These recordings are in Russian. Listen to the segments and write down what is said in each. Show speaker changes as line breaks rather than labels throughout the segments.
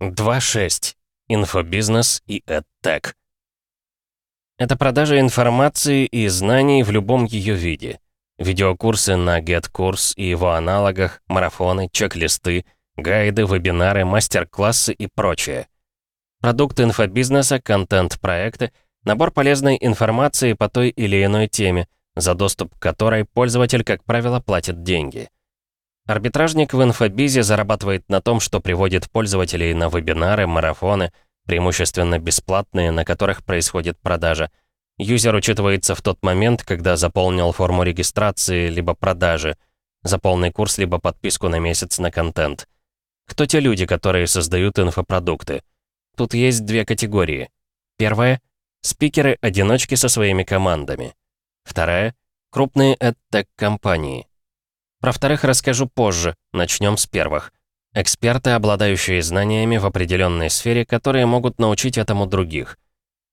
2.6. Инфобизнес и EdTech. Это продажа информации и знаний в любом ее виде. Видеокурсы на GetCourse и его аналогах, марафоны, чек-листы, гайды, вебинары, мастер-классы и прочее. Продукты инфобизнеса, контент-проекты, набор полезной информации по той или иной теме, за доступ к которой пользователь, как правило, платит деньги. Арбитражник в инфобизе зарабатывает на том, что приводит пользователей на вебинары, марафоны, преимущественно бесплатные, на которых происходит продажа. Юзер учитывается в тот момент, когда заполнил форму регистрации либо продажи, за полный курс либо подписку на месяц на контент. Кто те люди, которые создают инфопродукты? Тут есть две категории. Первая — спикеры-одиночки со своими командами. Вторая — крупные EdTech-компании. Про вторых расскажу позже, начнем с первых. Эксперты, обладающие знаниями в определенной сфере, которые могут научить этому других.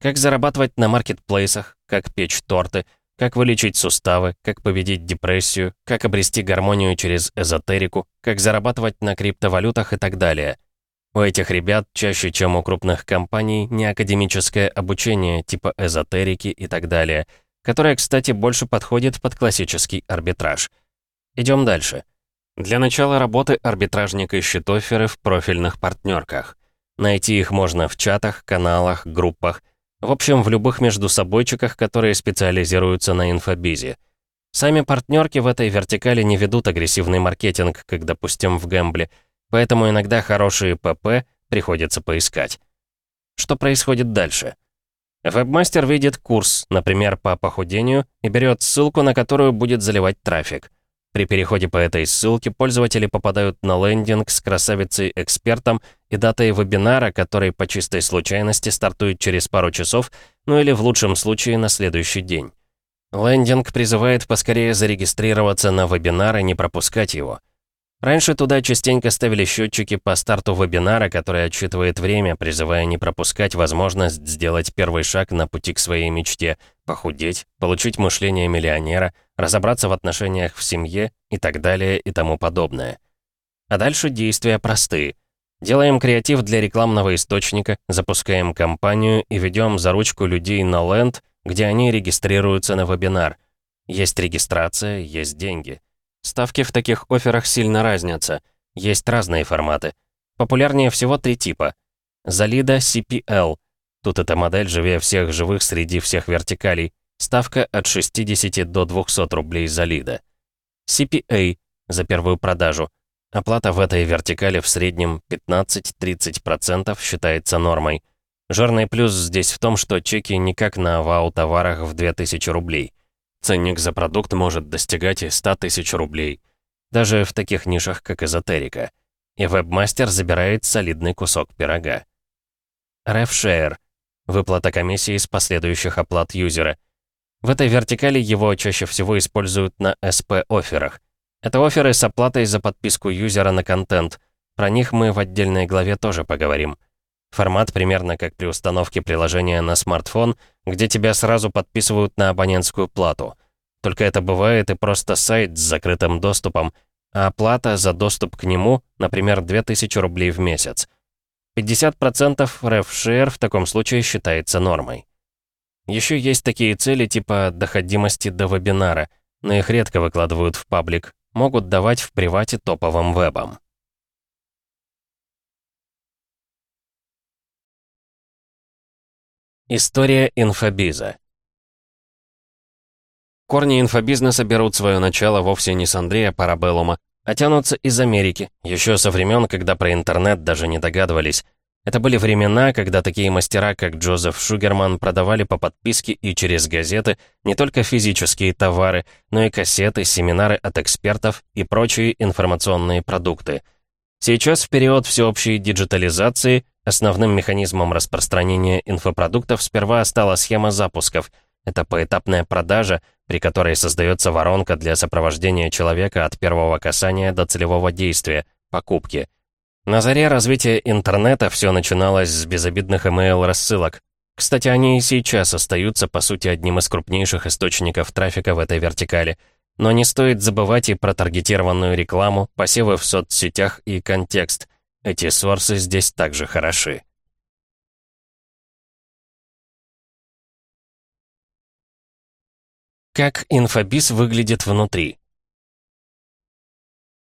Как зарабатывать на маркетплейсах, как печь торты, как вылечить суставы, как победить депрессию, как обрести гармонию через эзотерику, как зарабатывать на криптовалютах и так далее. У этих ребят, чаще чем у крупных компаний, не академическое обучение типа эзотерики и так далее, которое, кстати, больше подходит под классический арбитраж. Идем дальше. Для начала работы арбитражник ищет оферы в профильных партнерках. Найти их можно в чатах, каналах, группах, в общем, в любых междусобойчиках, которые специализируются на инфобизе. Сами партнерки в этой вертикали не ведут агрессивный маркетинг, как, допустим, в Гэмбле, поэтому иногда хорошие ПП приходится поискать. Что происходит дальше? Вебмастер видит курс, например, по похудению, и берет ссылку, на которую будет заливать трафик. При переходе по этой ссылке пользователи попадают на лендинг с красавицей-экспертом и датой вебинара, который по чистой случайности стартует через пару часов, ну или в лучшем случае на следующий день. Лендинг призывает поскорее зарегистрироваться на вебинар и не пропускать его. Раньше туда частенько ставили счетчики по старту вебинара, который отсчитывает время, призывая не пропускать возможность сделать первый шаг на пути к своей мечте, похудеть, получить мышление миллионера, разобраться в отношениях в семье и так далее и тому подобное. А дальше действия простые. Делаем креатив для рекламного источника, запускаем кампанию и ведем за ручку людей на ленд, где они регистрируются на вебинар. Есть регистрация, есть деньги. Ставки в таких офферах сильно разнятся. Есть разные форматы. Популярнее всего три типа. Залида CPL. Тут эта модель живее всех живых среди всех вертикалей. Ставка от 60 до 200 рублей за лида. CPA за первую продажу. Оплата в этой вертикали в среднем 15-30% считается нормой. Жирный плюс здесь в том, что чеки никак на вау-товарах в 2000 рублей. Ценник за продукт может достигать и 100 тысяч рублей. Даже в таких нишах, как эзотерика. И вебмастер забирает солидный кусок пирога. RefShare – выплата комиссии с последующих оплат юзера. В этой вертикали его чаще всего используют на SP-офферах. Это оферы с оплатой за подписку юзера на контент. Про них мы в отдельной главе тоже поговорим. Формат примерно как при установке приложения на смартфон, где тебя сразу подписывают на абонентскую плату. Только это бывает и просто сайт с закрытым доступом, а оплата за доступ к нему, например, 2000 рублей в месяц. 50% RefShare в таком случае считается нормой. Еще есть такие цели типа доходимости до вебинара, но их редко выкладывают в паблик, могут давать в привате топовым вебом. История инфобиза. Корни инфобизнеса берут свое начало вовсе не с Андрея Парабеллума, а тянутся из Америки, еще со времен, когда про интернет даже не догадывались. Это были времена, когда такие мастера, как Джозеф Шугерман, продавали по подписке и через газеты не только физические товары, но и кассеты, семинары от экспертов и прочие информационные продукты. Сейчас, в период всеобщей диджитализации, Основным механизмом распространения инфопродуктов сперва стала схема запусков. Это поэтапная продажа, при которой создается воронка для сопровождения человека от первого касания до целевого действия – покупки. На заре развития интернета все начиналось с безобидных email-рассылок. Кстати, они и сейчас остаются, по сути, одним из крупнейших источников трафика в этой вертикали. Но не стоит забывать и про таргетированную рекламу, посевы в соцсетях и контекст – Эти сорсы здесь также хороши. Как инфобиз выглядит внутри?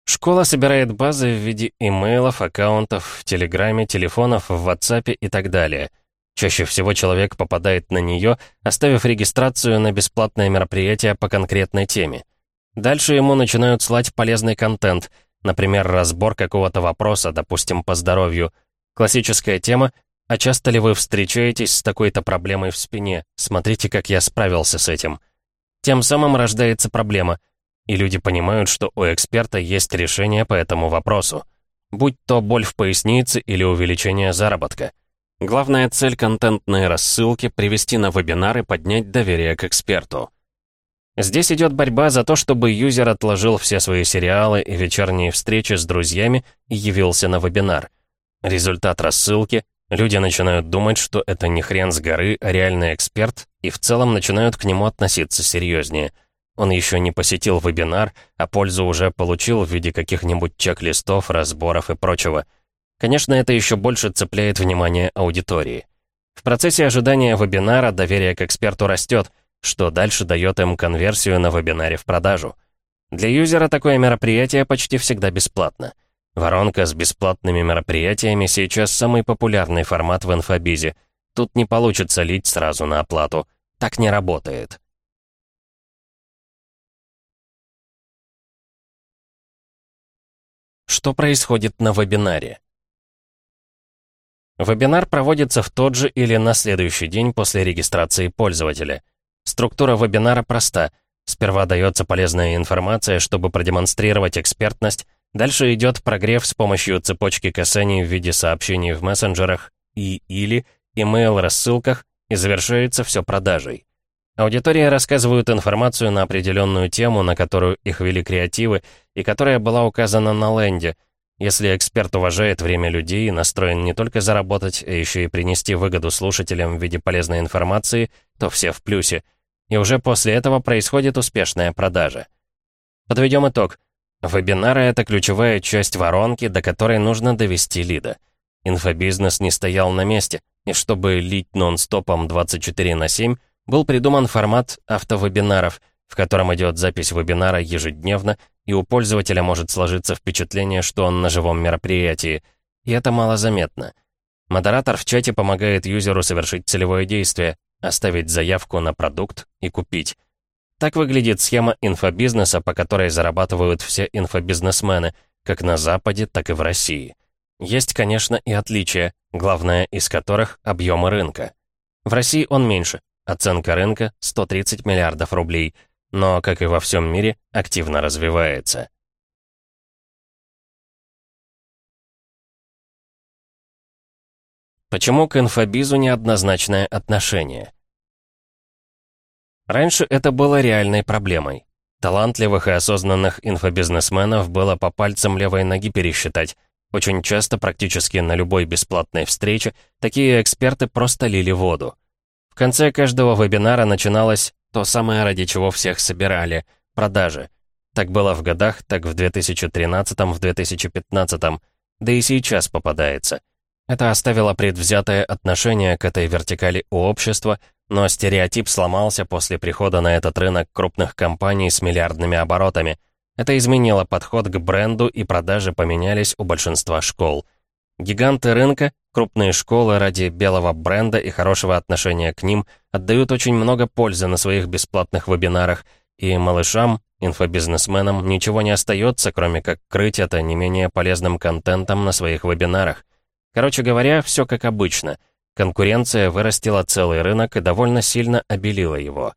Школа собирает базы в виде имейлов, аккаунтов, в Телеграме, телефонов, в WhatsApp и так далее. Чаще всего человек попадает на нее, оставив регистрацию на бесплатное мероприятие по конкретной теме. Дальше ему начинают слать полезный контент, например, разбор какого-то вопроса, допустим, по здоровью. Классическая тема «А часто ли вы встречаетесь с такой-то проблемой в спине? Смотрите, как я справился с этим». Тем самым рождается проблема, и люди понимают, что у эксперта есть решение по этому вопросу. Будь то боль в пояснице или увеличение заработка. Главная цель контентной рассылки — привести на вебинар и поднять доверие к эксперту. Здесь идет борьба за то, чтобы юзер отложил все свои сериалы и вечерние встречи с друзьями и явился на вебинар. Результат рассылки Люди начинают думать, что это не хрен с горы, а реальный эксперт, и в целом начинают к нему относиться серьезнее. Он еще не посетил вебинар, а пользу уже получил в виде каких-нибудь чек-листов, разборов и прочего. Конечно, это еще больше цепляет внимание аудитории. В процессе ожидания вебинара доверие к эксперту растет, что дальше дает им конверсию на вебинаре в продажу. Для юзера такое мероприятие почти всегда бесплатно. Воронка с бесплатными мероприятиями сейчас самый популярный формат в инфобизе. Тут не получится лить сразу на оплату. Так не работает. Что происходит на вебинаре? Вебинар проводится в тот же или на следующий день после регистрации пользователя. Структура вебинара проста. Сперва дается полезная информация, чтобы продемонстрировать экспертность, Дальше идет прогрев с помощью цепочки касаний в виде сообщений в мессенджерах и или email-рассылках и завершается все продажей. Аудитория рассказывают информацию на определенную тему, на которую их вели креативы, и которая была указана на ленде. Если эксперт уважает время людей и настроен не только заработать, а еще и принести выгоду слушателям в виде полезной информации, то все в плюсе. И уже после этого происходит успешная продажа. Подведем итог. Вебинары — это ключевая часть воронки, до которой нужно довести лида. Инфобизнес не стоял на месте, и чтобы лить нон-стопом 24 на 7, был придуман формат автовебинаров, в котором идет запись вебинара ежедневно, и у пользователя может сложиться впечатление, что он на живом мероприятии. И это малозаметно. Модератор в чате помогает юзеру совершить целевое действие, оставить заявку на продукт и купить. Так выглядит схема инфобизнеса, по которой зарабатывают все инфобизнесмены, как на Западе, так и в России. Есть, конечно, и отличия, главное из которых — объемы рынка. В России он меньше, оценка рынка — 130 миллиардов рублей, но, как и во всем мире, активно развивается. Почему к инфобизу неоднозначное отношение? Раньше это было реальной проблемой. Талантливых и осознанных инфобизнесменов было по пальцам левой ноги пересчитать. Очень часто, практически на любой бесплатной встрече, такие эксперты просто лили воду. Конце каждого вебинара начиналось то самое, ради чего всех собирали — продажи. Так было в годах, так в 2013, в 2015, да и сейчас попадается. Это оставило предвзятое отношение к этой вертикали у общества, но стереотип сломался после прихода на этот рынок крупных компаний с миллиардными оборотами. Это изменило подход к бренду, и продажи поменялись у большинства школ. Гиганты рынка, крупные школы ради белого бренда и хорошего отношения к ним отдают очень много пользы на своих бесплатных вебинарах, и малышам, инфобизнесменам ничего не остается, кроме как крыть это не менее полезным контентом на своих вебинарах. Короче говоря, все как обычно — Конкуренция вырастила целый рынок и довольно сильно обелила его.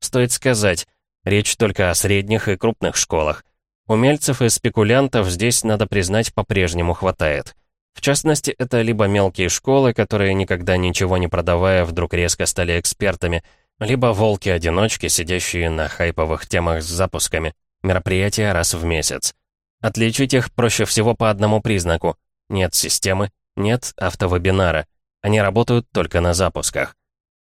Стоит сказать, речь только о средних и крупных школах. Умельцев и спекулянтов здесь, надо признать, по-прежнему хватает. В частности, это либо мелкие школы, которые, никогда ничего не продавая, вдруг резко стали экспертами, либо волки-одиночки, сидящие на хайповых темах с запусками, мероприятия раз в месяц. Отличить их проще всего по одному признаку. Нет системы, нет автовебинара. Они работают только на запусках.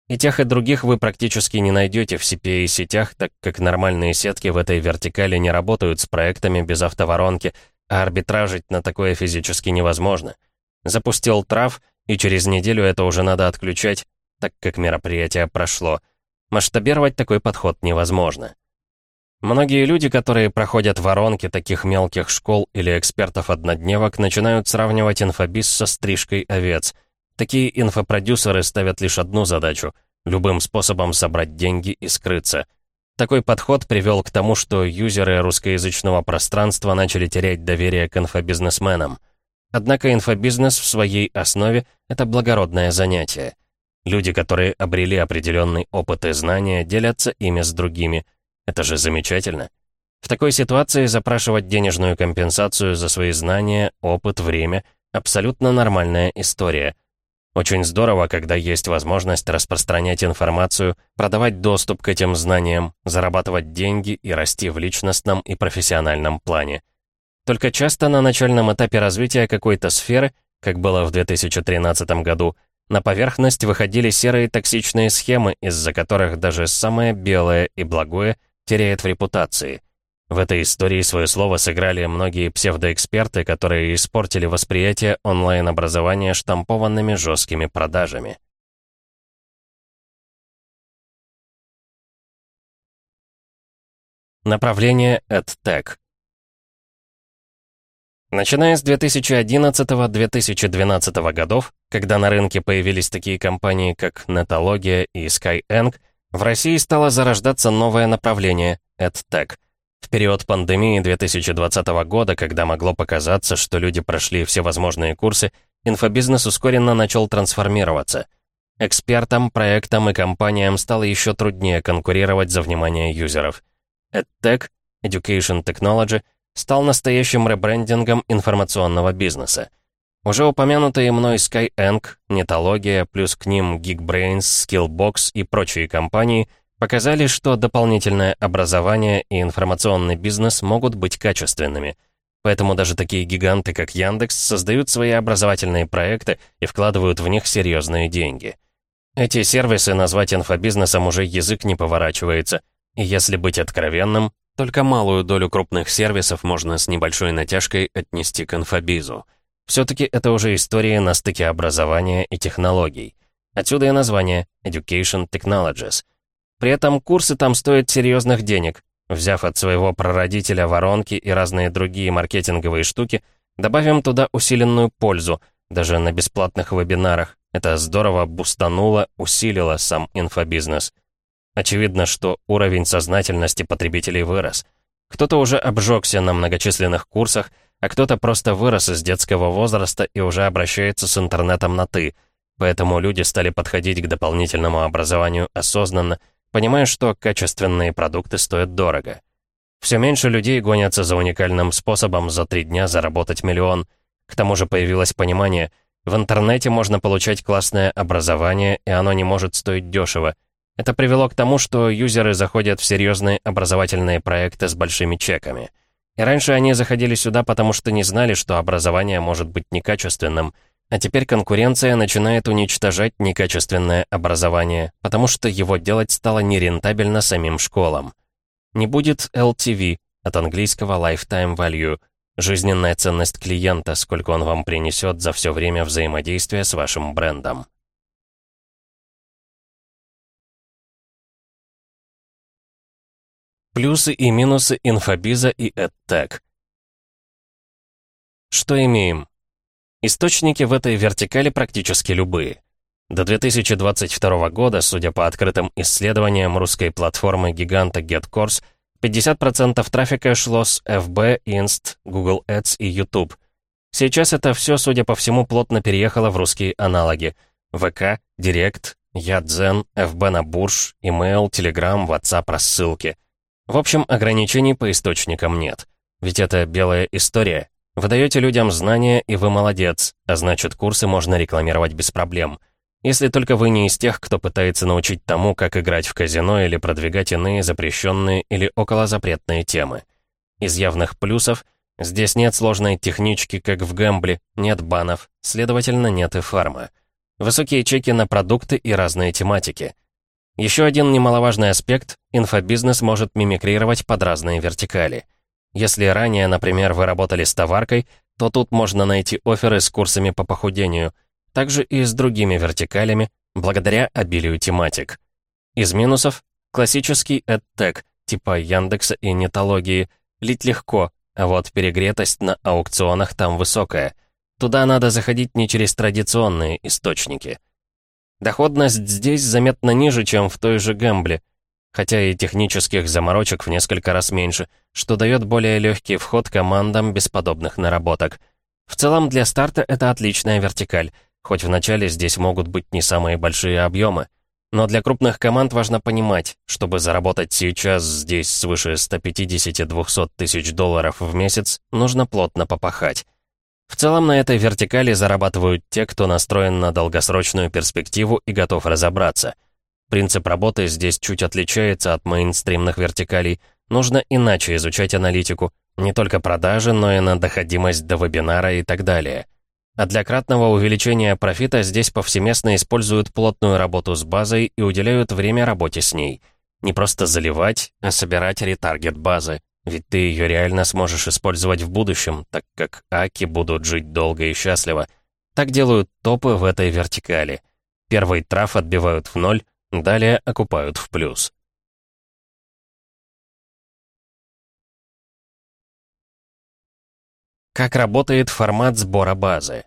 И тех, и других вы практически не найдете в CPA-сетях, так как нормальные сетки в этой вертикали не работают с проектами без автоворонки, а арбитражить на такое физически невозможно. Запустил трав, и через неделю это уже надо отключать, так как мероприятие прошло. Масштабировать такой подход невозможно. Многие люди, которые проходят воронки таких мелких школ или экспертов-однодневок, начинают сравнивать инфобиз со стрижкой овец. Такие инфопродюсеры ставят лишь одну задачу — любым способом собрать деньги и скрыться. Такой подход привел к тому, что юзеры русскоязычного пространства начали терять доверие к инфобизнесменам. Однако инфобизнес в своей основе — это благородное занятие. Люди, которые обрели определенный опыт и знания, делятся ими с другими — это же замечательно. В такой ситуации запрашивать денежную компенсацию за свои знания, опыт, время — абсолютно нормальная история. Очень здорово, когда есть возможность распространять информацию, продавать доступ к этим знаниям, зарабатывать деньги и расти в личностном и профессиональном плане. Только часто на начальном этапе развития какой-то сферы, как было в 2013 году, на поверхность выходили серые токсичные схемы, из-за которых даже самое белое и благое теряет в репутации. В этой истории свое слово сыграли многие псевдоэксперты, которые испортили восприятие онлайн-образования штампованными жесткими продажами. Направление EdTech Начиная с 2011-2012 годов, когда на рынке появились такие компании, как Netologia и Skyeng, в России стало зарождаться новое направление — EdTech. В период пандемии 2020 года, когда могло показаться, что люди прошли все возможные курсы, инфобизнес ускоренно начал трансформироваться. Экспертам, проектам и компаниям стало еще труднее конкурировать за внимание юзеров. EdTech, Education Technology, стал настоящим ребрендингом информационного бизнеса. Уже упомянутые мной Skyeng, Нетология, плюс к ним Geekbrains, Skillbox и прочие компании показали, что дополнительное образование и информационный бизнес могут быть качественными. Поэтому даже такие гиганты, как Яндекс, создают свои образовательные проекты и вкладывают в них серьезные деньги. Эти сервисы назвать инфобизнесом уже язык не поворачивается. И если быть откровенным, только малую долю крупных сервисов можно с небольшой натяжкой отнести к инфобизу. Все-таки это уже история на стыке образования и технологий. Отсюда и название Education Technologies. При этом курсы там стоят серьезных денег. Взяв от своего прародителя воронки и разные другие маркетинговые штуки, добавим туда усиленную пользу, даже на бесплатных вебинарах. Это здорово бустануло, усилило сам инфобизнес. Очевидно, что уровень сознательности потребителей вырос. Кто-то уже обжегся на многочисленных курсах, а кто-то просто вырос из детского возраста и уже обращается с интернетом на «ты». Поэтому люди стали подходить к дополнительному образованию осознанно, понимая, что качественные продукты стоят дорого. Все меньше людей гонятся за уникальным способом за три дня заработать миллион. К тому же появилось понимание, в интернете можно получать классное образование, и оно не может стоить дешево. Это привело к тому, что юзеры заходят в серьезные образовательные проекты с большими чеками — и раньше они заходили сюда, потому что не знали, что образование может быть некачественным. А теперь конкуренция начинает уничтожать некачественное образование, потому что его делать стало нерентабельно самим школам. Не будет LTV, от английского Lifetime Value, жизненная ценность клиента, сколько он вам принесет за все время взаимодействия с вашим брендом. Плюсы и минусы инфобиза и EdTech. Что имеем? Источники в этой вертикали практически любые. До 2022 года, судя по открытым исследованиям русской платформы гиганта GetCourse, 50% трафика шло с FB, Inst, Google Ads и YouTube. Сейчас это все, судя по всему, плотно переехало в русские аналоги. ВК, Директ, Ядзен, FB на бурж, email, Telegram, WhatsApp, рассылки. В общем, ограничений по источникам нет. Ведь это белая история. Вы даете людям знания, и вы молодец, а значит, курсы можно рекламировать без проблем. Если только вы не из тех, кто пытается научить тому, как играть в казино или продвигать иные запрещенные или околозапретные темы. Из явных плюсов здесь нет сложной технички, как в гэмбле, нет банов, следовательно, нет и фарма. Высокие чеки на продукты и разные тематики. Еще один немаловажный аспект — инфобизнес может мимикрировать под разные вертикали. Если ранее, например, вы работали с товаркой, то тут можно найти оферы с курсами по похудению. Также и с другими вертикалями, благодаря обилию тематик. Из минусов — классический EdTech, типа Яндекса и Нетологии, лить легко, а вот перегретость на аукционах там высокая. Туда надо заходить не через традиционные источники. Доходность здесь заметно ниже, чем в той же Гэмбле, хотя и технических заморочек в несколько раз меньше, что дает более легкий вход командам без подобных наработок. В целом для старта это отличная вертикаль, хоть вначале здесь могут быть не самые большие объемы. Но для крупных команд важно понимать, чтобы заработать сейчас здесь свыше 150-200 тысяч долларов в месяц, нужно плотно попахать. В целом на этой вертикали зарабатывают те, кто настроен на долгосрочную перспективу и готов разобраться. Принцип работы здесь чуть отличается от мейнстримных вертикалей. Нужно иначе изучать аналитику, не только продажи, но и на доходимость до вебинара и так далее. А для кратного увеличения профита здесь повсеместно используют плотную работу с базой и уделяют время работе с ней. Не просто заливать, а собирать ретаргет базы. Ведь ты ее реально сможешь использовать в будущем, так как аки будут жить долго и счастливо. Так делают топы в этой вертикали. Первый траф отбивают в ноль, далее окупают в плюс. Как работает формат сбора базы?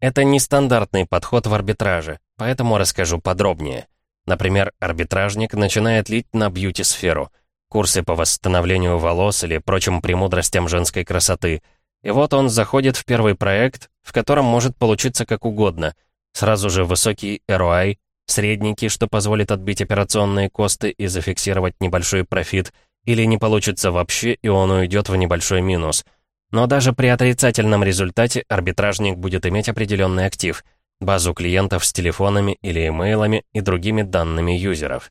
Это нестандартный подход в арбитраже, поэтому расскажу подробнее. Например, арбитражник начинает лить на бьюти-сферу, курсы по восстановлению волос или прочим премудростям женской красоты. И вот он заходит в первый проект, в котором может получиться как угодно. Сразу же высокий ROI, средненький, что позволит отбить операционные косты и зафиксировать небольшой профит – или не получится вообще, и он уйдет в небольшой минус. Но даже при отрицательном результате арбитражник будет иметь определенный актив — базу клиентов с телефонами или имейлами и другими данными юзеров.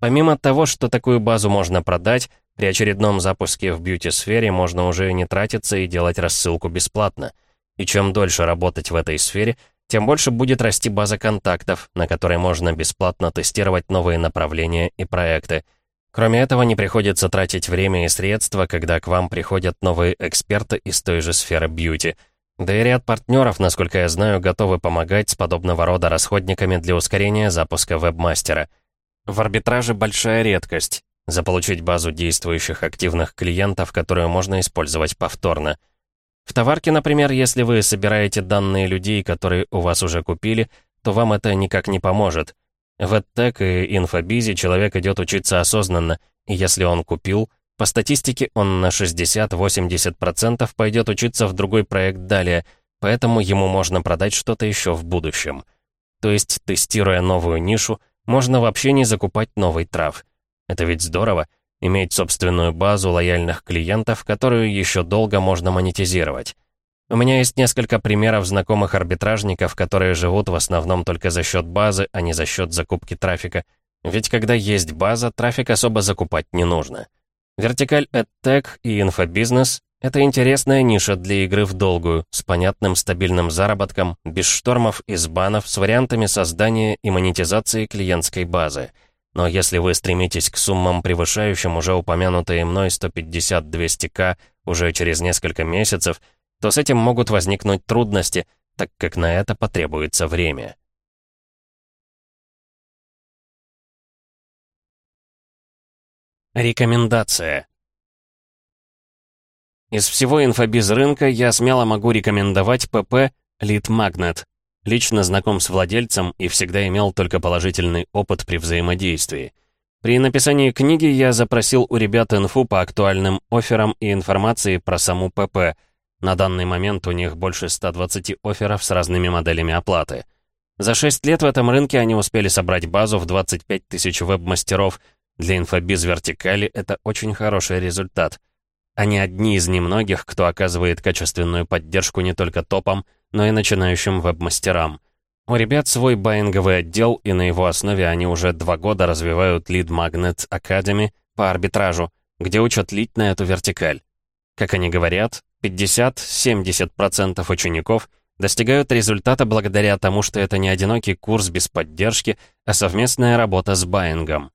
Помимо того, что такую базу можно продать, при очередном запуске в бьюти-сфере можно уже не тратиться и делать рассылку бесплатно. И чем дольше работать в этой сфере, тем больше будет расти база контактов, на которой можно бесплатно тестировать новые направления и проекты — Кроме этого, не приходится тратить время и средства, когда к вам приходят новые эксперты из той же сферы бьюти. Да и ряд партнеров, насколько я знаю, готовы помогать с подобного рода расходниками для ускорения запуска вебмастера. В арбитраже большая редкость — заполучить базу действующих активных клиентов, которую можно использовать повторно. В товарке, например, если вы собираете данные людей, которые у вас уже купили, то вам это никак не поможет — в EdTech и инфобизе человек идет учиться осознанно, и если он купил, по статистике он на 60-80% пойдет учиться в другой проект далее, поэтому ему можно продать что-то еще в будущем. То есть, тестируя новую нишу, можно вообще не закупать новый трав. Это ведь здорово, иметь собственную базу лояльных клиентов, которую еще долго можно монетизировать. У меня есть несколько примеров знакомых арбитражников, которые живут в основном только за счет базы, а не за счет закупки трафика. Ведь когда есть база, трафик особо закупать не нужно. Вертикаль EdTech и инфобизнес — это интересная ниша для игры в долгую, с понятным стабильным заработком, без штормов и сбанов, с вариантами создания и монетизации клиентской базы. Но если вы стремитесь к суммам, превышающим уже упомянутые мной 150-200к уже через несколько месяцев — то с этим могут возникнуть трудности, так как на это потребуется время. Рекомендация. Из всего инфобиз рынка я смело могу рекомендовать ПП Lead Magnet. Лично знаком с владельцем и всегда имел только положительный опыт при взаимодействии. При написании книги я запросил у ребят инфу по актуальным офферам и информации про саму ПП, на данный момент у них больше 120 офферов с разными моделями оплаты. За 6 лет в этом рынке они успели собрать базу в 25 тысяч веб-мастеров. Для инфобиз вертикали это очень хороший результат. Они одни из немногих, кто оказывает качественную поддержку не только топам, но и начинающим веб-мастерам. У ребят свой баинговый отдел, и на его основе они уже два года развивают Lead Magnet Academy по арбитражу, где учат лить на эту вертикаль. Как они говорят, 50-70% учеников достигают результата благодаря тому, что это не одинокий курс без поддержки, а совместная работа с баингом.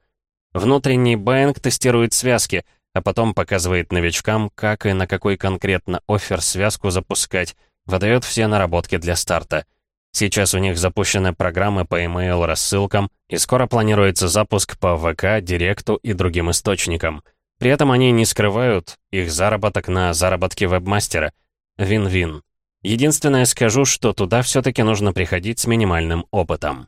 Внутренний баинг тестирует связки, а потом показывает новичкам, как и на какой конкретно офер связку запускать, выдает все наработки для старта. Сейчас у них запущены программы по email рассылкам, и скоро планируется запуск по ВК, Директу и другим источникам. При этом они не скрывают их заработок на заработке вебмастера. Вин-вин. Единственное скажу, что туда все-таки нужно приходить с минимальным опытом.